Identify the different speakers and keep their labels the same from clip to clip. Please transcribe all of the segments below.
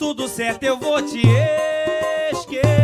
Speaker 1: tudo certo, eu vou te esquecer.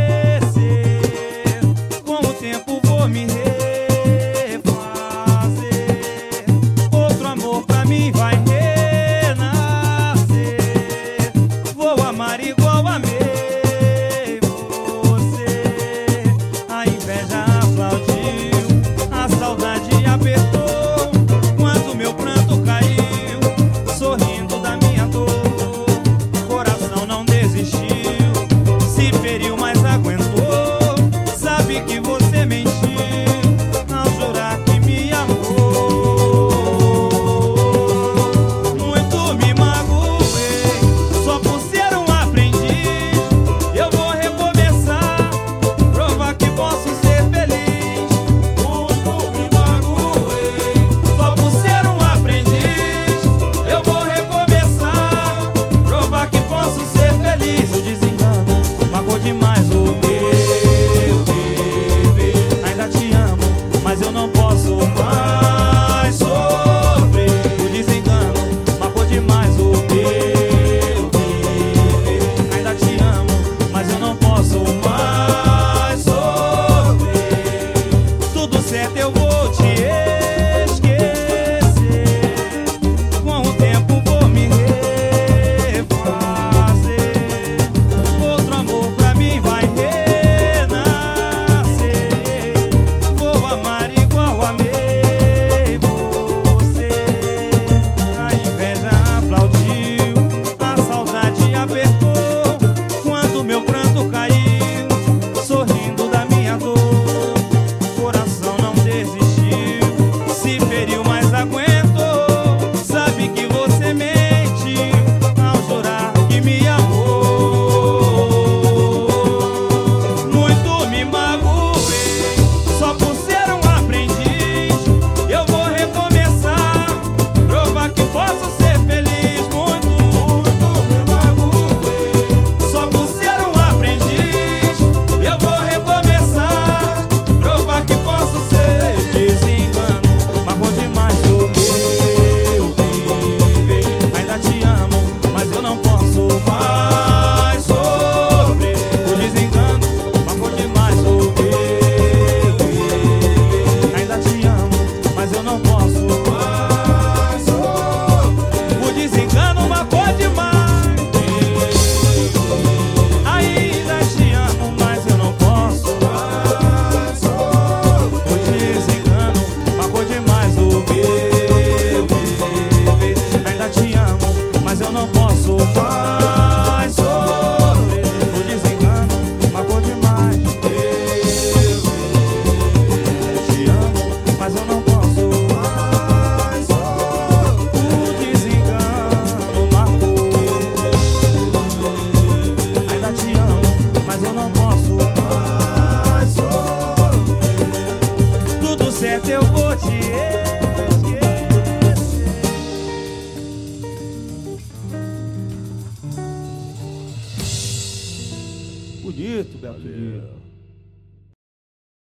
Speaker 1: certo eu vou te esquecer. Bonito,
Speaker 2: Belo.